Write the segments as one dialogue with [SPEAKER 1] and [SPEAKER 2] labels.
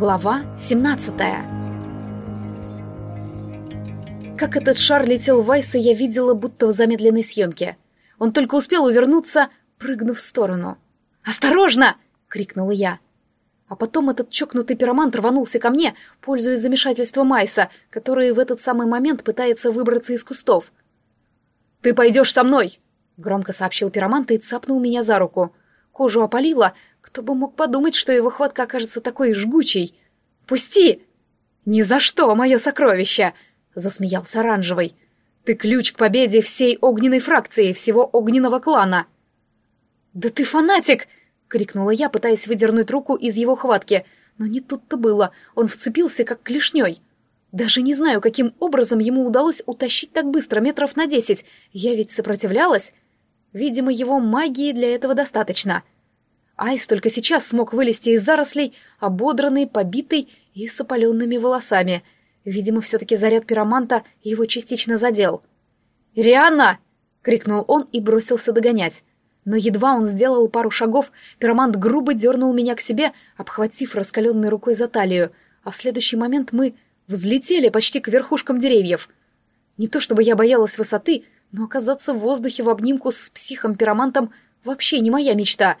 [SPEAKER 1] Глава 17 Как этот шар летел в Айса, я видела, будто в замедленной съемке. Он только успел увернуться, прыгнув в сторону. «Осторожно!» — крикнула я. А потом этот чокнутый пиромант рванулся ко мне, пользуясь замешательством Айса, который в этот самый момент пытается выбраться из кустов. «Ты пойдешь со мной!» — громко сообщил пиромант и цапнул меня за руку. Кожу опалило, кто бы мог подумать, что его хватка окажется такой жгучей. «Пусти!» «Ни за что, мое сокровище!» — засмеялся Оранжевый. «Ты ключ к победе всей огненной фракции, всего огненного клана!» «Да ты фанатик!» — крикнула я, пытаясь выдернуть руку из его хватки. Но не тут-то было, он вцепился как клешней. Даже не знаю, каким образом ему удалось утащить так быстро, метров на десять. Я ведь сопротивлялась. Видимо, его магии для этого достаточно. Айс только сейчас смог вылезти из зарослей, ободранный, побитый и с опаленными волосами. Видимо, все-таки заряд пироманта его частично задел. «Рианна!» — крикнул он и бросился догонять. Но едва он сделал пару шагов, пиромант грубо дернул меня к себе, обхватив раскаленной рукой за талию, а в следующий момент мы взлетели почти к верхушкам деревьев. Не то чтобы я боялась высоты, но оказаться в воздухе в обнимку с психом-пиромантом вообще не моя мечта.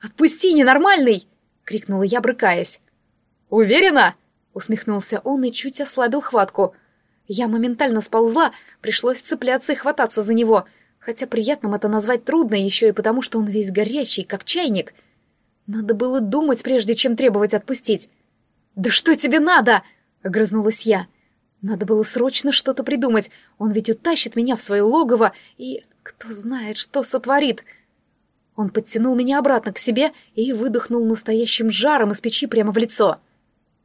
[SPEAKER 1] «Отпусти, ненормальный!» — крикнула я, брыкаясь. «Уверена?» — усмехнулся он и чуть ослабил хватку. Я моментально сползла, пришлось цепляться и хвататься за него, хотя приятным это назвать трудно еще и потому, что он весь горячий, как чайник. Надо было думать, прежде чем требовать отпустить. «Да что тебе надо?» — огрызнулась я. Надо было срочно что-то придумать. Он ведь утащит меня в свое логово и... Кто знает, что сотворит. Он подтянул меня обратно к себе и выдохнул настоящим жаром из печи прямо в лицо.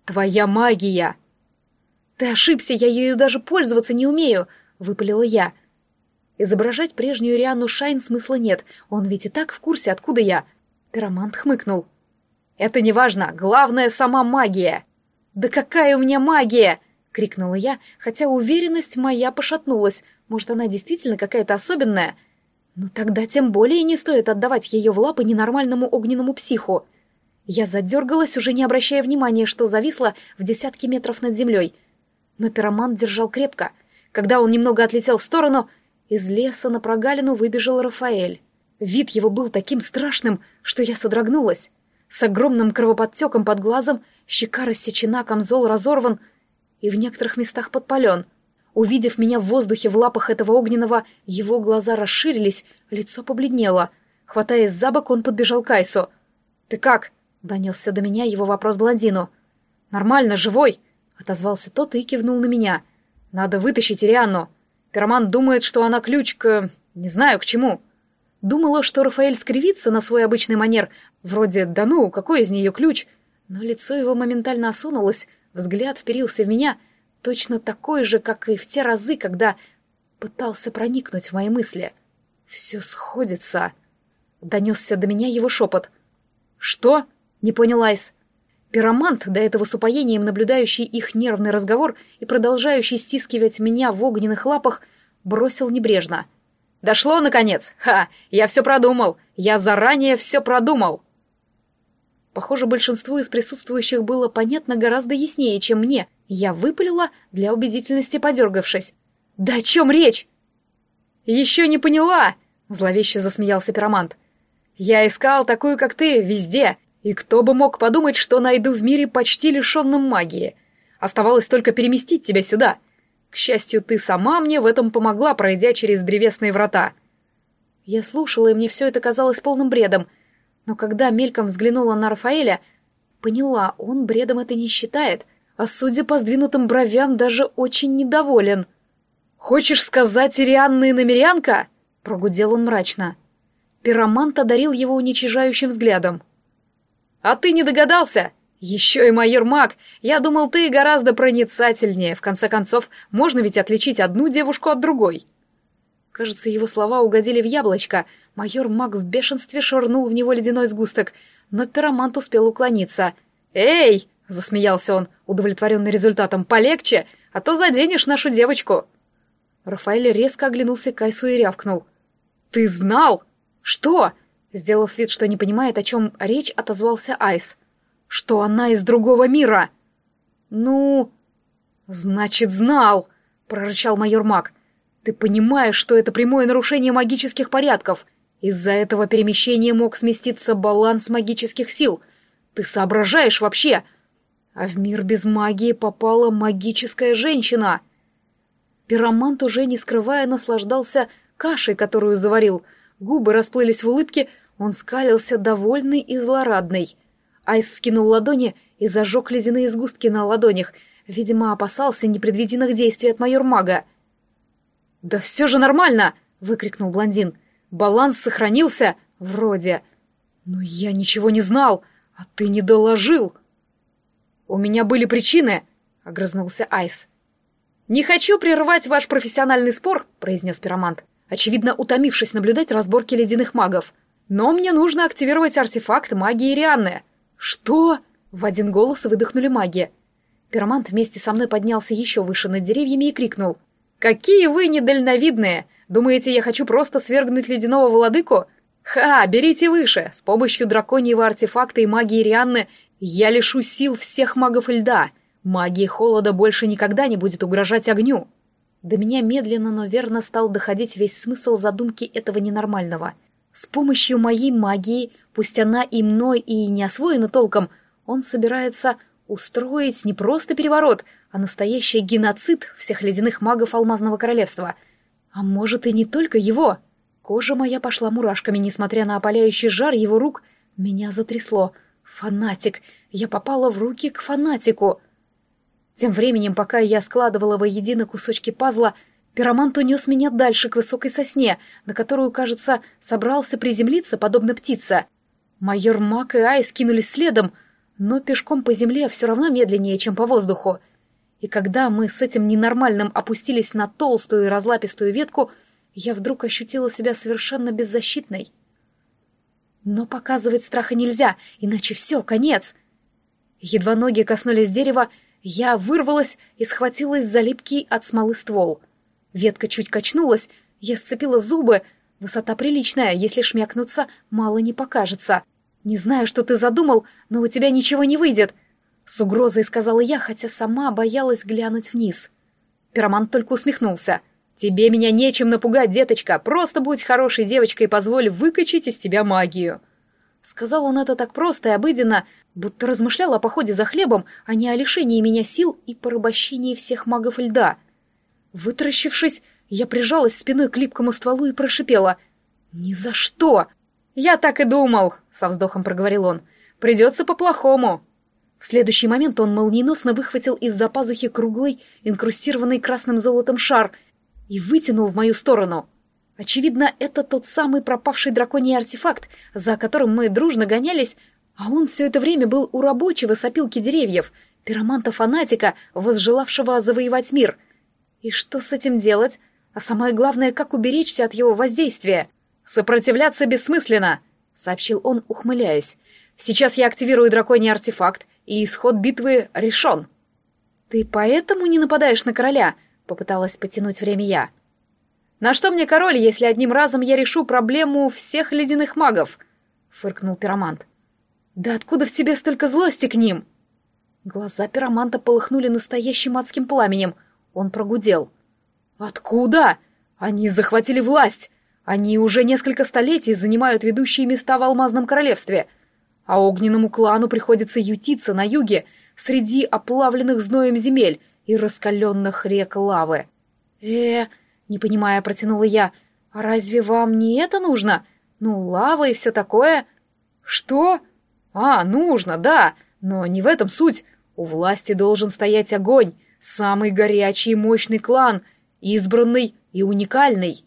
[SPEAKER 1] «Твоя магия!» «Ты ошибся, я ею даже пользоваться не умею!» — выпалила я. Изображать прежнюю Риану Шайн смысла нет, он ведь и так в курсе, откуда я. Пиромант хмыкнул. «Это не важно, главное — сама магия!» «Да какая у меня магия!» — крикнула я, хотя уверенность моя пошатнулась. Может, она действительно какая-то особенная? Но тогда тем более не стоит отдавать ее в лапы ненормальному огненному психу. Я задергалась, уже не обращая внимания, что зависла в десятки метров над землей. Но пироман держал крепко. Когда он немного отлетел в сторону, из леса на прогалину выбежал Рафаэль. Вид его был таким страшным, что я содрогнулась. С огромным кровоподтеком под глазом, щека рассечена, камзол разорван — и в некоторых местах подпален. Увидев меня в воздухе в лапах этого огненного, его глаза расширились, лицо побледнело. Хватаясь за бок, он подбежал к Айсу. «Ты как?» — донесся до меня его вопрос блондину. «Нормально, живой!» — отозвался тот и кивнул на меня. «Надо вытащить Ирианну. Пироман думает, что она ключ к... не знаю, к чему». Думала, что Рафаэль скривится на свой обычный манер, вроде «да ну, какой из нее ключ?» Но лицо его моментально осунулось, Взгляд вперился в меня, точно такой же, как и в те разы, когда пытался проникнуть в мои мысли. «Все сходится», — донесся до меня его шепот. «Что?» — не понял Айс. Пиромант, до этого с упоением наблюдающий их нервный разговор и продолжающий стискивать меня в огненных лапах, бросил небрежно. «Дошло, наконец! Ха! Я все продумал! Я заранее все продумал!» Похоже, большинству из присутствующих было понятно гораздо яснее, чем мне. Я выпалила, для убедительности подергавшись. «Да о чем речь?» «Еще не поняла!» — зловеще засмеялся пиромант. «Я искал такую, как ты, везде, и кто бы мог подумать, что найду в мире почти лишенном магии. Оставалось только переместить тебя сюда. К счастью, ты сама мне в этом помогла, пройдя через древесные врата». Я слушала, и мне все это казалось полным бредом — но когда мельком взглянула на Рафаэля, поняла, он бредом это не считает, а судя по сдвинутым бровям, даже очень недоволен. «Хочешь сказать, Ирианна и намерянка?» — прогудел он мрачно. Пиромант одарил его уничижающим взглядом. «А ты не догадался? Еще и майор Маг! Я думал, ты гораздо проницательнее. В конце концов, можно ведь отличить одну девушку от другой». Кажется, его слова угодили в яблочко. Майор Маг в бешенстве швырнул в него ледяной сгусток, но пиромант успел уклониться. «Эй!» — засмеялся он, удовлетворенный результатом. «Полегче, а то заденешь нашу девочку!» Рафаэль резко оглянулся к Айсу и рявкнул. «Ты знал?» «Что?» Сделав вид, что не понимает, о чем речь, отозвался Айс. что она из другого мира. Ну, значит, знал, прорычал майор Мак. Ты понимаешь, что это прямое нарушение магических порядков. Из-за этого перемещения мог сместиться баланс магических сил. Ты соображаешь вообще? А в мир без магии попала магическая женщина. Пиромант, уже не скрывая, наслаждался кашей, которую заварил. Губы расплылись в улыбке, он скалился довольный и злорадный. Айс вскинул ладони и зажег ледяные сгустки на ладонях. Видимо, опасался непредвиденных действий от майор-мага. «Да все же нормально!» — выкрикнул блондин. «Баланс сохранился? Вроде. Но я ничего не знал, а ты не доложил!» «У меня были причины!» — огрызнулся Айс. «Не хочу прервать ваш профессиональный спор», — произнес пиромант, очевидно утомившись наблюдать разборки ледяных магов. «Но мне нужно активировать артефакт магии Рианны». «Что?» — в один голос выдохнули маги. Пиромант вместе со мной поднялся еще выше над деревьями и крикнул. «Какие вы недальновидные! Думаете, я хочу просто свергнуть ледяного владыку? Ха, берите выше! С помощью драконьего артефакта и магии Рианны я лишу сил всех магов льда!» Магия холода больше никогда не будет угрожать огню. До меня медленно, но верно стал доходить весь смысл задумки этого ненормального. С помощью моей магии, пусть она и мной и не освоена толком, он собирается устроить не просто переворот, а настоящий геноцид всех ледяных магов Алмазного Королевства. А может и не только его. Кожа моя пошла мурашками, несмотря на опаляющий жар его рук. Меня затрясло. Фанатик! Я попала в руки к фанатику! Тем временем, пока я складывала воедино кусочки пазла, пиромант унес меня дальше к высокой сосне, на которую, кажется, собрался приземлиться, подобно птице. Майор Мак и Ай скинулись следом, но пешком по земле все равно медленнее, чем по воздуху. И когда мы с этим ненормальным опустились на толстую и разлапистую ветку, я вдруг ощутила себя совершенно беззащитной. Но показывать страха нельзя, иначе все, конец. Едва ноги коснулись дерева, я вырвалась и схватилась за липкий от смолы ствол. Ветка чуть качнулась, я сцепила зубы. Высота приличная, если шмякнуться, мало не покажется. Не знаю, что ты задумал, но у тебя ничего не выйдет. С угрозой сказала я, хотя сама боялась глянуть вниз. Пироман только усмехнулся. «Тебе меня нечем напугать, деточка. Просто будь хорошей девочкой и позволь выкачать из тебя магию». Сказал он это так просто и обыденно, будто размышлял о походе за хлебом, а не о лишении меня сил и порабощении всех магов льда. Вытаращившись, я прижалась спиной к липкому стволу и прошипела. «Ни за что!» «Я так и думал», — со вздохом проговорил он. «Придется по-плохому». В следующий момент он молниеносно выхватил из-за пазухи круглый, инкрустированный красным золотом шар и вытянул в мою сторону. Очевидно, это тот самый пропавший драконий артефакт, за которым мы дружно гонялись, а он все это время был у рабочего сопилки деревьев, пироманта-фанатика, возжелавшего завоевать мир. И что с этим делать? А самое главное, как уберечься от его воздействия? «Сопротивляться бессмысленно», — сообщил он, ухмыляясь. «Сейчас я активирую драконий артефакт, и исход битвы решен». «Ты поэтому не нападаешь на короля?» — попыталась потянуть время я. «На что мне король, если одним разом я решу проблему всех ледяных магов?» — фыркнул пиромант. «Да откуда в тебе столько злости к ним?» Глаза пироманта полыхнули настоящим адским пламенем. Он прогудел. «Откуда? Они захватили власть! Они уже несколько столетий занимают ведущие места в Алмазном Королевстве, а огненному клану приходится ютиться на юге среди оплавленных зноем земель и раскаленных рек лавы. э не понимая, протянула я, «а разве вам не это нужно? Ну, лава и все такое?» «Что?» «А, нужно, да, но не в этом суть. У власти должен стоять огонь, самый горячий и мощный клан, избранный и уникальный».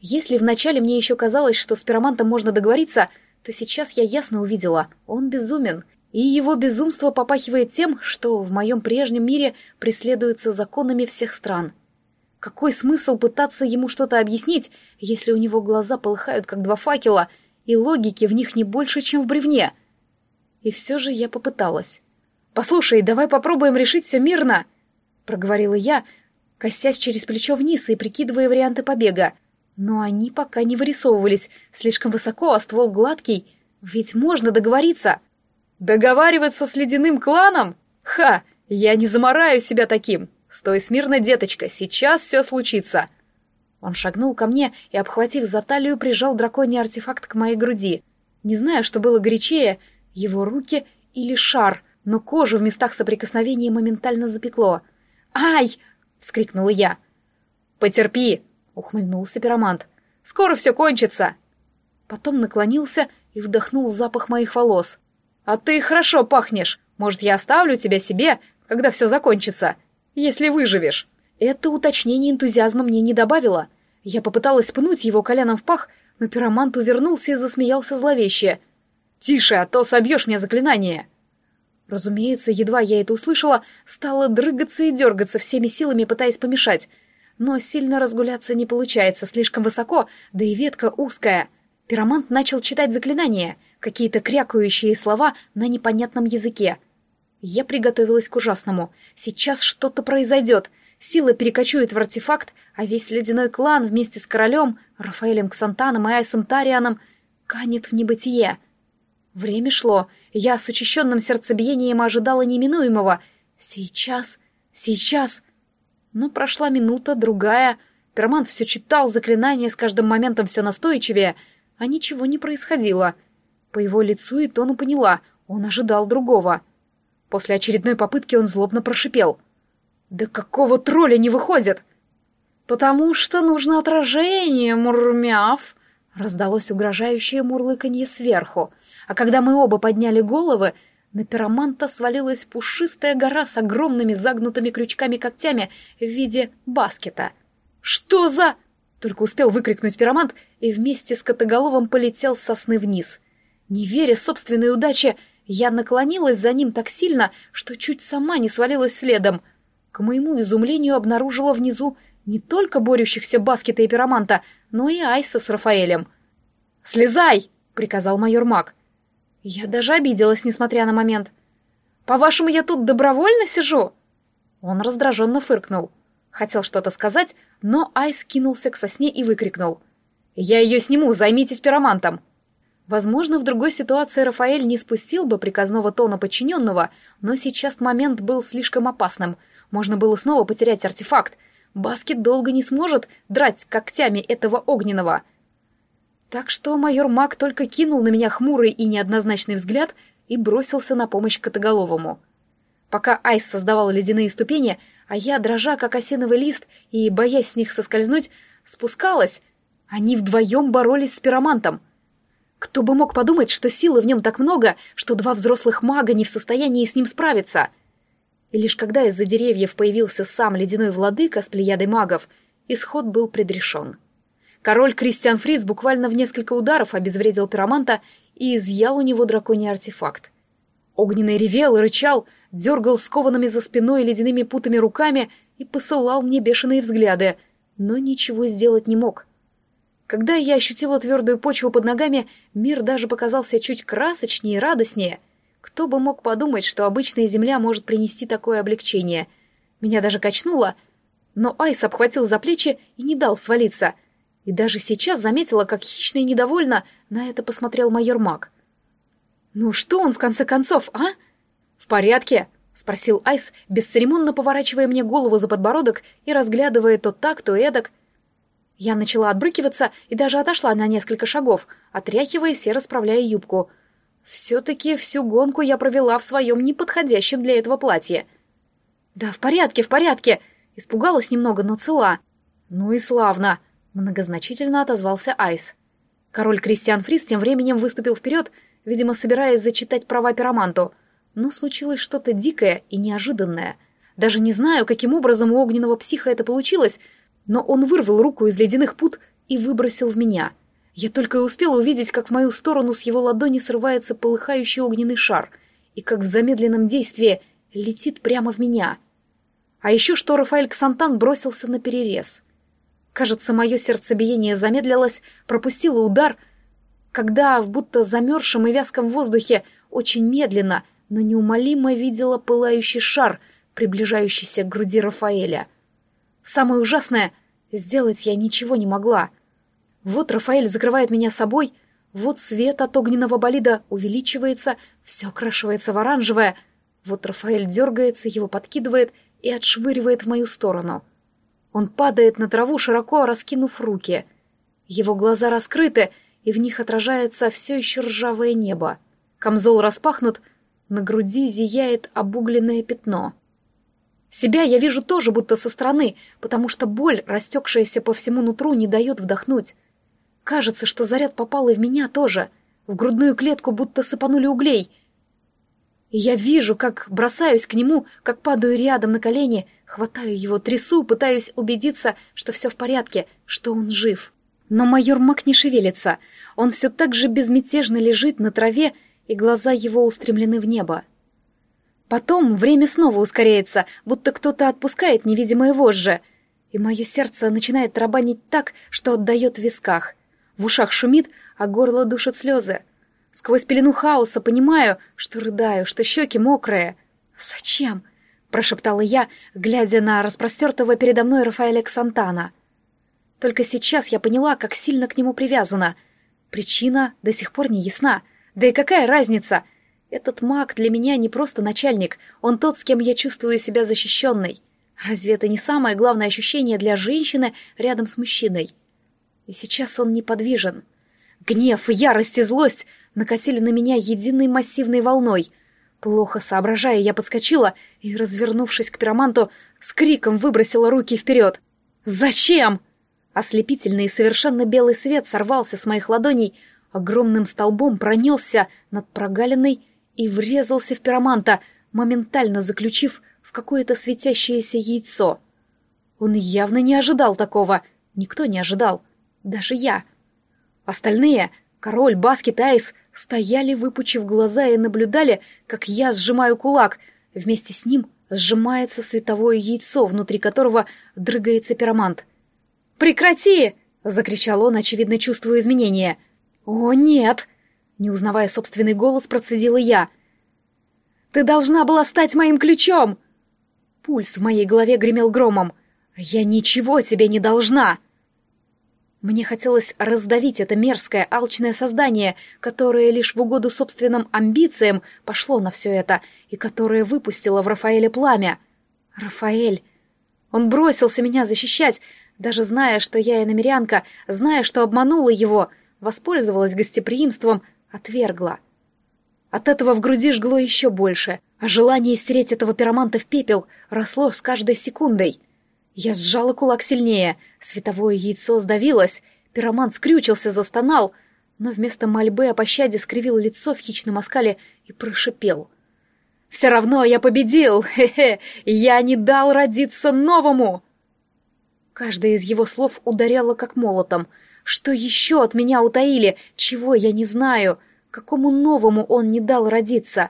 [SPEAKER 1] Если вначале мне еще казалось, что с пиромантом можно договориться, то сейчас я ясно увидела, он безумен, и его безумство попахивает тем, что в моем прежнем мире преследуется законами всех стран. Какой смысл пытаться ему что-то объяснить, если у него глаза полыхают, как два факела, и логики в них не больше, чем в бревне — и все же я попыталась. «Послушай, давай попробуем решить все мирно!» — проговорила я, косясь через плечо вниз и прикидывая варианты побега. Но они пока не вырисовывались, слишком высоко, а ствол гладкий. Ведь можно договориться. Договариваться с ледяным кланом? Ха! Я не замораю себя таким. Стой смирно, деточка, сейчас все случится. Он шагнул ко мне и, обхватив за талию, прижал драконий артефакт к моей груди. Не знаю, что было горячее, его руки или шар, но кожу в местах соприкосновения моментально запекло. «Ай!» — вскрикнула я. «Потерпи!» — ухмыльнулся пиромант. «Скоро все кончится!» Потом наклонился и вдохнул запах моих волос. «А ты хорошо пахнешь. Может, я оставлю тебя себе, когда все закончится, если выживешь?» Это уточнение энтузиазма мне не добавило. Я попыталась пнуть его коленом в пах, но пиромант увернулся и засмеялся зловеще. «Тише, а то собьешь мне заклинание!» Разумеется, едва я это услышала, стала дрыгаться и дергаться всеми силами, пытаясь помешать. Но сильно разгуляться не получается, слишком высоко, да и ветка узкая. Пиромант начал читать заклинания, какие-то крякающие слова на непонятном языке. Я приготовилась к ужасному. Сейчас что-то произойдет. Сила перекочует в артефакт, а весь ледяной клан вместе с королем, Рафаэлем Ксантаном и Айсом Тарианом канет в небытие. Время шло, я с учащенным сердцебиением ожидала неминуемого. Сейчас, сейчас. Но прошла минута, другая. Пиромант все читал заклинания с каждым моментом все настойчивее, а ничего не происходило. По его лицу и тону поняла, он ожидал другого. После очередной попытки он злобно прошипел. «Да какого тролля не выходит?» «Потому что нужно отражение, мурмяв!» Раздалось угрожающее мурлыканье сверху а когда мы оба подняли головы, на пироманта свалилась пушистая гора с огромными загнутыми крючками-когтями в виде баскета. «Что за...» — только успел выкрикнуть пиромант и вместе с котоголовым полетел с сосны вниз. Не веря собственной удаче, я наклонилась за ним так сильно, что чуть сама не свалилась следом. К моему изумлению обнаружила внизу не только борющихся баскета и пироманта, но и Айса с Рафаэлем. «Слезай!» — приказал майор Мак. Я даже обиделась, несмотря на момент. «По-вашему, я тут добровольно сижу?» Он раздраженно фыркнул. Хотел что-то сказать, но Айс кинулся к сосне и выкрикнул. «Я ее сниму, займитесь пиромантом!» Возможно, в другой ситуации Рафаэль не спустил бы приказного тона подчиненного, но сейчас момент был слишком опасным. Можно было снова потерять артефакт. Баскет долго не сможет драть когтями этого огненного — так что майор Мак только кинул на меня хмурый и неоднозначный взгляд и бросился на помощь Котоголовому. Пока Айс создавал ледяные ступени, а я, дрожа как осиновый лист и, боясь с них соскользнуть, спускалась, они вдвоем боролись с пиромантом. Кто бы мог подумать, что силы в нем так много, что два взрослых мага не в состоянии с ним справиться. И лишь когда из-за деревьев появился сам ледяной владыка с плеядой магов, исход был предрешен. Король Кристиан Фриц буквально в несколько ударов обезвредил пироманта и изъял у него драконий артефакт. Огненный ревел рычал, дергал скованными за спиной ледяными путами руками и посылал мне бешеные взгляды, но ничего сделать не мог. Когда я ощутила твердую почву под ногами, мир даже показался чуть красочнее и радостнее. Кто бы мог подумать, что обычная земля может принести такое облегчение. Меня даже качнуло, но Айс обхватил за плечи и не дал свалиться — и даже сейчас заметила, как хищно и недовольно на это посмотрел майор Мак. «Ну что он, в конце концов, а?» «В порядке?» — спросил Айс, бесцеремонно поворачивая мне голову за подбородок и разглядывая то так, то эдак. Я начала отбрыкиваться и даже отошла на несколько шагов, отряхиваясь и расправляя юбку. Все-таки всю гонку я провела в своем неподходящем для этого платье. «Да, в порядке, в порядке!» Испугалась немного, но цела. «Ну и славно!» Многозначительно отозвался Айс. Король Кристиан Фрис тем временем выступил вперед, видимо, собираясь зачитать права пироманту. Но случилось что-то дикое и неожиданное. Даже не знаю, каким образом у огненного психа это получилось, но он вырвал руку из ледяных пут и выбросил в меня. Я только и успела увидеть, как в мою сторону с его ладони срывается полыхающий огненный шар, и как в замедленном действии летит прямо в меня. А еще что Рафаэль Ксантан бросился на перерез — Кажется, мое сердцебиение замедлилось, пропустило удар, когда в будто замерзшем и вязком воздухе очень медленно, но неумолимо видела пылающий шар, приближающийся к груди Рафаэля. Самое ужасное — сделать я ничего не могла. Вот Рафаэль закрывает меня собой, Вот свет от огненного болида увеличивается, все окрашивается в оранжевое. Вот Рафаэль дергается, его подкидывает и отшвыривает в мою сторону. Он падает на траву, широко раскинув руки. Его глаза раскрыты, и в них отражается все еще ржавое небо. Камзол распахнут, на груди зияет обугленное пятно. Себя я вижу тоже будто со стороны, потому что боль, растекшаяся по всему нутру, не дает вдохнуть. Кажется, что заряд попал и в меня тоже. В грудную клетку будто сыпанули углей. И я вижу, как бросаюсь к нему, как падаю рядом на колени, хватаю его, трясу, пытаюсь убедиться, что все в порядке, что он жив. Но майор Мак не шевелится. Он все так же безмятежно лежит на траве, и глаза его устремлены в небо. Потом время снова ускоряется, будто кто-то отпускает невидимое вожжи, и мое сердце начинает тарабанить так, что отдает в висках. В ушах шумит, а горло душат слезы. Сквозь пелену хаоса понимаю, что рыдаю, что щеки мокрые. «Зачем?» — прошептала я, глядя на распростертого передо мной Рафаэля Ксантана. Только сейчас я поняла, как сильно к нему привязана. Причина до сих пор не ясна. Да и какая разница — этот маг для меня не просто начальник, он тот, с кем я чувствую себя защищенной. Разве это не самое главное ощущение для женщины рядом с мужчиной? И сейчас он неподвижен. Гнев, ярость и злость накатили на меня единой массивной волной. Плохо соображая, я подскочила и, развернувшись к пироманту, с криком выбросила руки вперед. «Зачем?» Ослепительный и совершенно белый свет сорвался с моих ладоней, огромным столбом пронесся над прогалиной и врезался в пироманта, моментально заключив в какое-то светящееся яйцо. Он явно не ожидал такого. Никто не ожидал. Даже я. Остальные, король, баскет, айс, стояли, выпучив глаза и наблюдали, как я сжимаю кулак. Вместе с ним сжимается световое яйцо, внутри которого дрыгается пиромант. «Прекрати!» — закричал он, очевидно чувствуя изменения. «О, нет!» Не узнавая собственный голос, процедила я. «Ты должна была стать моим ключом!» Пульс в моей голове гремел громом. «Я ничего тебе не должна!» Мне хотелось раздавить это мерзкое, алчное создание, которое лишь в угоду собственным амбициям пошло на все это и которое выпустило в Рафаэле пламя. Рафаэль! Он бросился меня защищать, даже зная, что я иномерянка, зная, что обманула его, воспользовалась гостеприимством, отвергла. От этого в груди жгло еще больше, а желание стереть этого пироманта в пепел росло с каждой секундой. Я сжала кулак сильнее, световое яйцо сдавилось, пиромант скрючился, застонал, но вместо мольбы о пощаде скривил лицо в хищном оскале и прошипел. «Все равно я победил! Хе-хе! Я не дал родиться новому!» Каждое из его слов ударяло как молотом — что еще от меня утаили, чего я не знаю? Какому новому он не дал родиться?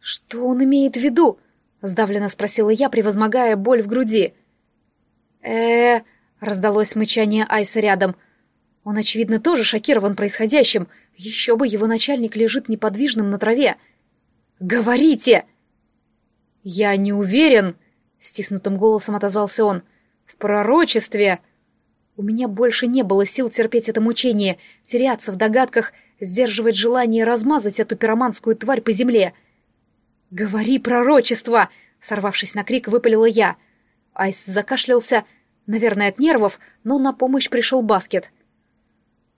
[SPEAKER 1] Что он имеет в виду? Сдавленно спросила я, превозмогая боль в груди. Э раздалось мычание Айса рядом. Он, очевидно, тоже шокирован происходящим. Еще бы его начальник лежит неподвижным на траве. «Говорите!» «Я не уверен», — стиснутым голосом отозвался он. «В пророчестве...» У меня больше не было сил терпеть это мучение, теряться в догадках, сдерживать желание размазать эту пироманскую тварь по земле. «Говори пророчество!» — сорвавшись на крик, выпалила я. Айс закашлялся, наверное, от нервов, но на помощь пришел баскет.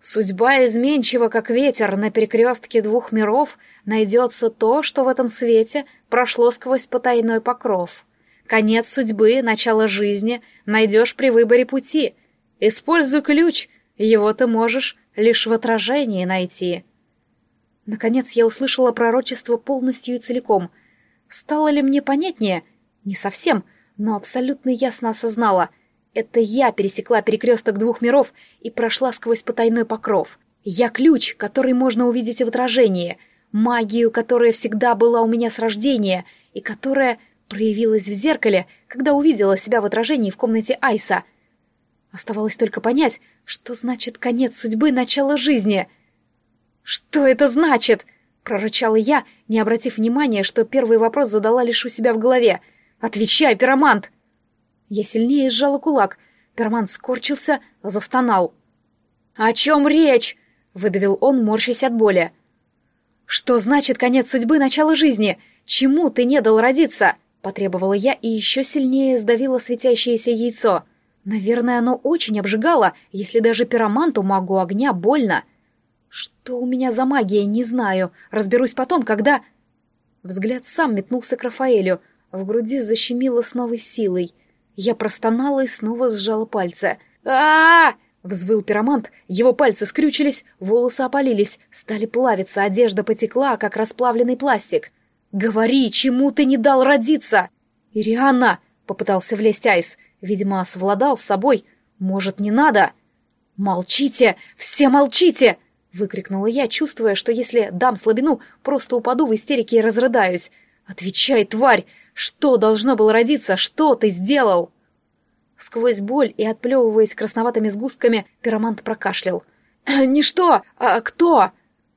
[SPEAKER 1] «Судьба изменчива, как ветер, на перекрестке двух миров найдется то, что в этом свете прошло сквозь потайной покров. Конец судьбы, начало жизни найдешь при выборе пути» Используй ключ, его ты можешь лишь в отражении найти. Наконец я услышала пророчество полностью и целиком. Стало ли мне понятнее? Не совсем, но абсолютно ясно осознала. Это я пересекла перекресток двух миров и прошла сквозь потайной покров. Я ключ, который можно увидеть в отражении, магию, которая всегда была у меня с рождения и которая проявилась в зеркале, когда увидела себя в отражении в комнате Айса — Оставалось только понять, что значит конец судьбы, начало жизни. «Что это значит?» — прорычала я, не обратив внимания, что первый вопрос задала лишь у себя в голове. «Отвечай, пиромант!» Я сильнее сжала кулак. Пиромант скорчился, застонал. «О чем речь?» —— выдавил он, морщась от боли. «Что значит конец судьбы, начало жизни? Чему ты не дал родиться?» — потребовала я и еще сильнее сдавила светящееся яйцо. Наверное, оно очень обжигало, если даже пироманту магу огня больно. Что у меня за магия, не знаю. Разберусь потом, когда... Взгляд сам метнулся к Рафаэлю. В груди защемило с новой силой. Я простонала и снова сжала пальцы. а, -а, -а Взвыл пиромант, его пальцы скрючились, волосы опалились, стали плавиться, одежда потекла, как расплавленный пластик. «Говори, чему ты не дал родиться?» «Ирианна!» — попытался влезть Айс. Видимо, совладал с собой. «Может, не надо?» «Молчите! Все молчите!» — выкрикнула я, чувствуя, что если дам слабину, просто упаду в истерике и разрыдаюсь. «Отвечай, тварь! Что должно было родиться? Что ты сделал?» Сквозь боль и отплевываясь красноватыми сгустками, пиромант прокашлял. «Ничто! А кто?»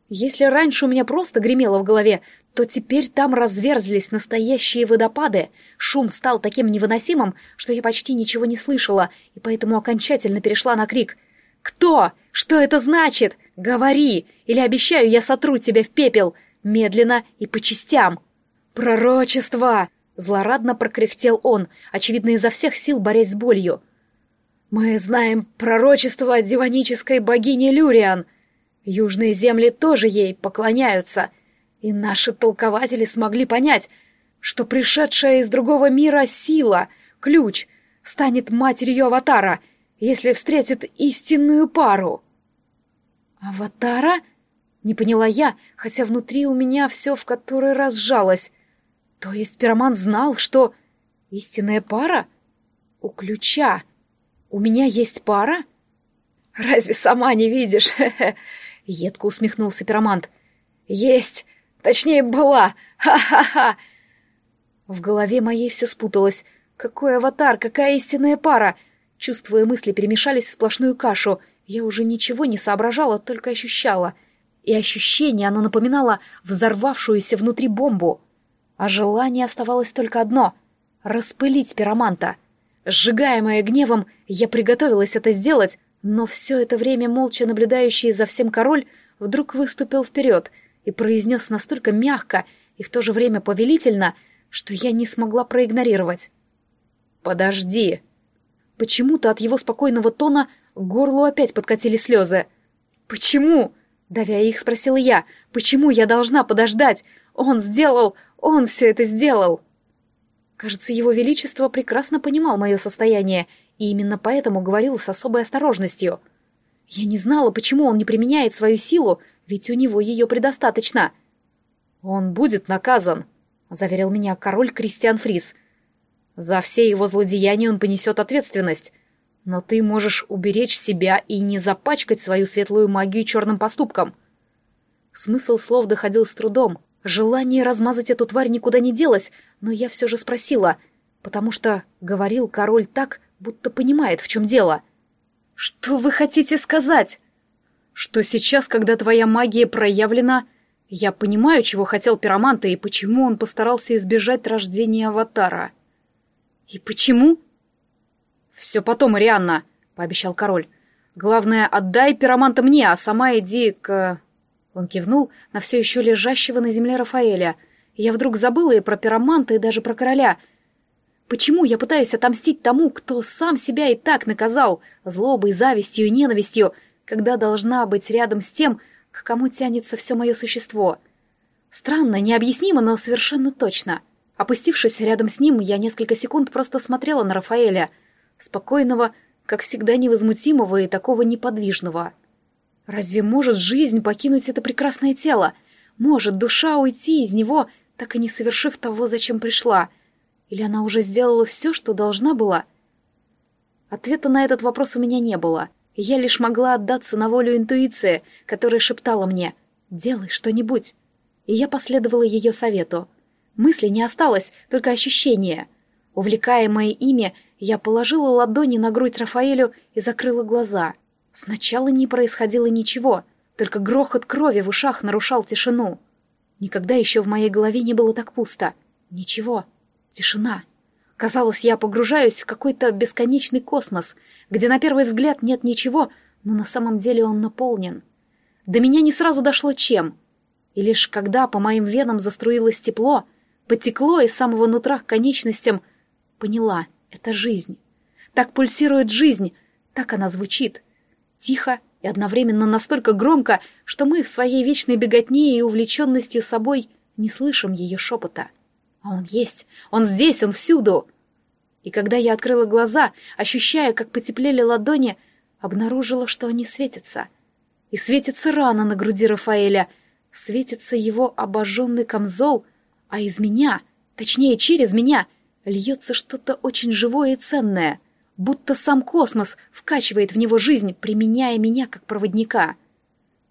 [SPEAKER 1] Если раньше у меня просто гремело в голове, то теперь там разверзлись настоящие водопады. Шум стал таким невыносимым, что я почти ничего не слышала, и поэтому окончательно перешла на крик. «Кто? Что это значит? Говори! Или обещаю, я сотру тебя в пепел! Медленно и по частям!» «Пророчество!» — злорадно прокряхтел он, очевидно, изо всех сил борясь с болью. «Мы знаем пророчество диванической богини Люриан. Южные земли тоже ей поклоняются, и наши толкователи смогли понять, что пришедшая из другого мира сила, ключ, станет матерью Аватара, если встретит истинную пару». «Аватара?» — не поняла я, хотя внутри у меня все в который раз сжалось. То есть пироман знал, что... Истинная пара? У ключа. У меня есть пара? Разве сама не видишь? Едко усмехнулся пиромант. Есть! Точнее, была! Ха-ха-ха! В голове моей все спуталось. Какой аватар, какая истинная пара! Чувства и мысли перемешались в сплошную кашу. Я уже ничего не соображала, только ощущала. И ощущение оно напоминало взорвавшуюся внутри бомбу — а желание оставалось только одно — распылить пироманта. Сжигаемая гневом, я приготовилась это сделать, но все это время молча наблюдающий за всем король вдруг выступил вперед и произнес настолько мягко и в то же время повелительно, что я не смогла проигнорировать. «Подожди!» Почему-то от его спокойного тона горлу опять подкатили слезы. «Почему?» — давя их, спросила я. «Почему я должна подождать? Он сделал... Он все это сделал!» Кажется, его величество прекрасно понимал мое состояние, и именно поэтому говорил с особой осторожностью. Я не знала, почему он не применяет свою силу, ведь у него ее предостаточно. «Он будет наказан», — заверил меня король Кристиан Фрис. «За все его злодеяния он понесет ответственность, но ты можешь уберечь себя и не запачкать свою светлую магию черным поступком». Смысл слов доходил с трудом, Желание размазать эту тварь никуда не делось, но я все же спросила, потому что говорил король так, будто понимает, в чем дело. «Что вы хотите сказать?» «Что сейчас, когда твоя магия проявлена, я понимаю, чего хотел пироманта и почему он постарался избежать рождения аватара». «И почему?» «Все потом, Арианна», — пообещал король. «Главное, отдай пироманта мне, а сама иди к... Он кивнул на все еще лежащего на земле Рафаэля. Я вдруг забыла и про пироманта, и даже про короля. Почему я пытаюсь отомстить тому, кто сам себя и так наказал, злобой, завистью и ненавистью, когда должна быть рядом с тем, к кому тянется все мое существо? Странно, необъяснимо, но совершенно точно. Опустившись рядом с ним, я несколько секунд просто смотрела на Рафаэля, спокойного, как всегда невозмутимого и такого неподвижного. Разве может жизнь покинуть это прекрасное тело? Может душа уйти из него, так и не совершив того, зачем пришла? Или она уже сделала все, что должна была? Ответа на этот вопрос у меня не было. Я лишь могла отдаться на волю интуиции, которая шептала мне «Делай что-нибудь». И я последовала ее совету. Мысли не осталось, только ощущение. Увлекаемая ими, я положила ладони на грудь Рафаэлю и закрыла глаза — Сначала не происходило ничего, только грохот крови в ушах нарушал тишину. Никогда еще в моей голове не было так пусто. Ничего. Тишина. Казалось, я погружаюсь в какой-то бесконечный космос, где на первый взгляд нет ничего, но на самом деле он наполнен. до меня не сразу дошло чем. И лишь когда по моим венам заструилось тепло, потекло из самого нутра к конечностям, поняла — это жизнь. Так пульсирует жизнь, так она звучит. Тихо и одновременно настолько громко, что мы в своей вечной беготне и увлеченностью собой не слышим ее шепота. А он есть, он здесь, он всюду. И когда я открыла глаза, ощущая, как потеплели ладони, обнаружила, что они светятся. И светится рана на груди Рафаэля, светится его обожженный камзол, а из меня, точнее, через меня, льется что-то очень живое и ценное, будто сам космос вкачивает в него жизнь, применяя меня как проводника.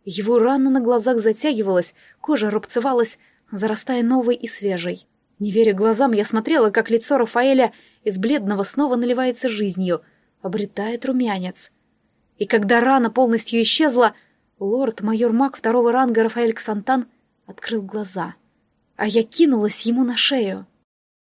[SPEAKER 1] Его рана на глазах затягивалась, кожа рубцевалась, зарастая новой и свежей. Не веря глазам, я смотрела, как лицо Рафаэля из бледного снова наливается жизнью, обретает румянец. И когда рана полностью исчезла, лорд-майор маг второго ранга Рафаэль Ксантан открыл глаза. А я кинулась ему на шею.